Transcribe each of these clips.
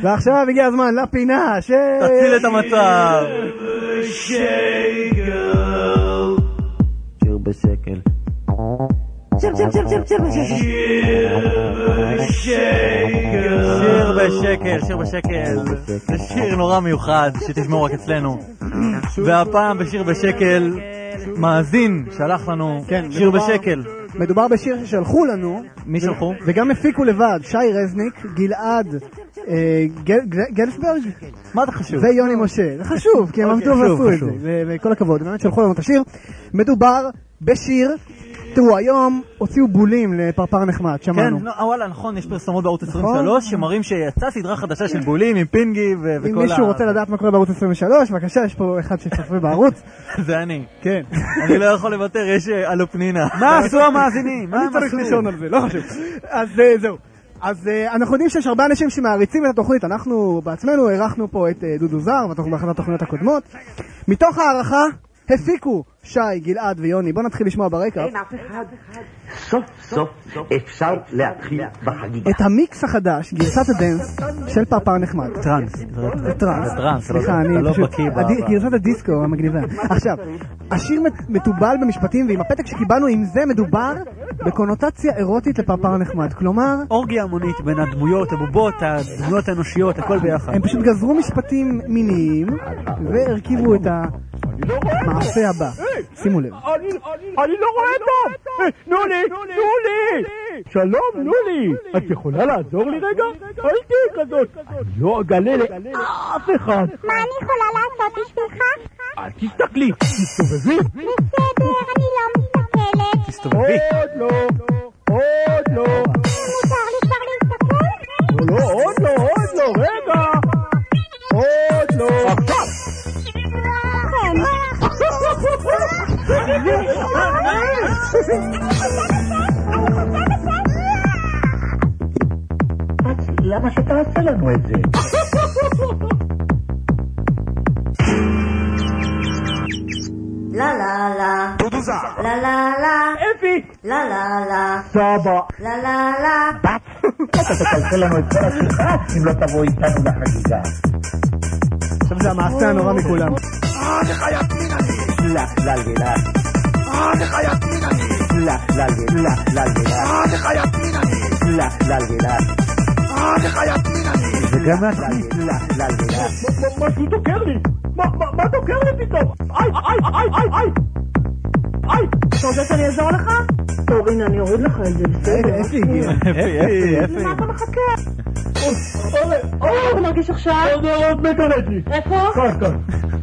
ועכשיו הגיע הזמן לפינה ש... תציל את המצב. שיר בשקל. שיר בשקל, שיר בשקל. זה שיר נורא מיוחד שתשמעו רק אצלנו. והפעם בשיר בשקל, מאזין שלח לנו כן, שיר בשקל. מדובר בשיר ששלחו לנו, מי שלחו? וגם הפיקו לבד, שי רזניק, גלעד אה, גל- גל- גלסברג מה זה חשוב? ויוני משה. זה חשוב, כי הם אוקיי, עמדו חשוב, ועשו את. זה, וכל הכבוד, באמת שלחו לנו את השיר. מדובר בשיר, תראו, היום הוציאו בולים לפרפר נחמד, כן, שמענו. לא, וואלה, נכון, יש פרסומות בערוץ נכון. 23 שמראים שיצאה סדרה חדשה של בולים עם פינגי וכל ה... אם מישהו רוצה לדעת מה קורה בערוץ 23, בבקשה, יש פה אחד שצופה בערוץ. זה אני. כן. אני לא יכול לוותר, יש אה, אלו פנינה. מה עשו המאזינים? אני צריך לישון על זה, לא חשוב. אז אה, זהו. אז אה, אנחנו יודעים שיש הרבה אנשים שמעריצים את התוכנית, אנחנו בעצמנו אירחנו פה את אה, דודו זר, ואנחנו באחת התוכניות הקודמות. מתוך הערכה הפיקו שי, גלעד ויוני, בואו נתחיל לשמוע ברקע סוף סוף אפשר להתחיל בחגיגה. את המיקס החדש, גרסת ה dance של פרפר נחמד. טראנס. טראנס. טראנס, סליחה, אתה אני לא פשוט... גרסת הדיסקו המגניבה. עכשיו, השיר מת- מתובל במשפטים, ועם הפתק שקיבלנו עם זה מדובר בקונוטציה אירוטית לפרפר נחמד. כלומר, אורגיה המונית בין הדמויות, הבובות, הדמויות האנושיות, הכל ביחד. הם פשוט גזרו משפטים מיניים והרכיבו את המעשה הבא. שימו לב. אני לא רואה טוב! אה, תנו לי! תנו לי! שלום, תנו לי! את יכולה לעזור לי רגע? אל תהיי כזאת! אני לא אגלה לאף אחד! מה אני יכולה לעשות בשבילך? אל תסתכלי! תסתובבי! בסדר, אני לא מסתכלת. תסתובבי. עוד לא! עוד למה שתעשה לנו את זה? לה לה לה. דודו זר! לה לה לה. אפי! לה לה לה. סבא! לה לה לה. אתה תקלקל לנו את כל השיחה אם לא תבוא איתנו לחגיגה. עכשיו זה המעשה הנורא מכולם. לה, לה, לה. לה, לה, לה, לה, לה. לה, לה, לה. זה גם מהתוכנית. לה, לה, לה. משהו דוקר לי! מה, מה, מה דוקר לי פתאום? איי, איי, איי, איי, איי! איי! אתה רוצה שאני אעזור לך? טוב, הנה, אני אוריד לך את זה, בסדר. איפה הגיע? אפי, אפי. למה אתה מחכה? אוי, איך אתה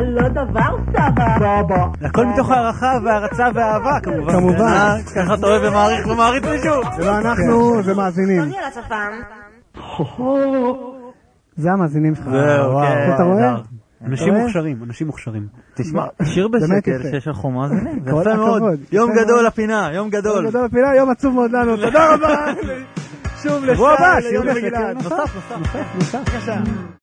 לא לא דבר, סבא. סבא. הכל מתוך הערכה והערצה ואהבה, כמובן. כמובן. אה, ככה אתה אוהב ומעריך ומעריץ מישהו. זה לא אנחנו, זה מאזינים. זה המאזינים שלך. זהו, כן. אתה רואה? אנשים? מוכשרים, אנשים מוכשרים. תשמע, שיר בשקל. שיש לך מאזינים, זה כל יפה מאוד. יום גדול. לפינה, יום גדול. גדול בפינה, יום עצוב מאוד לנו. תודה רבה. שוב לשי, שבוע הבא, נוסף. נוסף, נוסף. נוסף.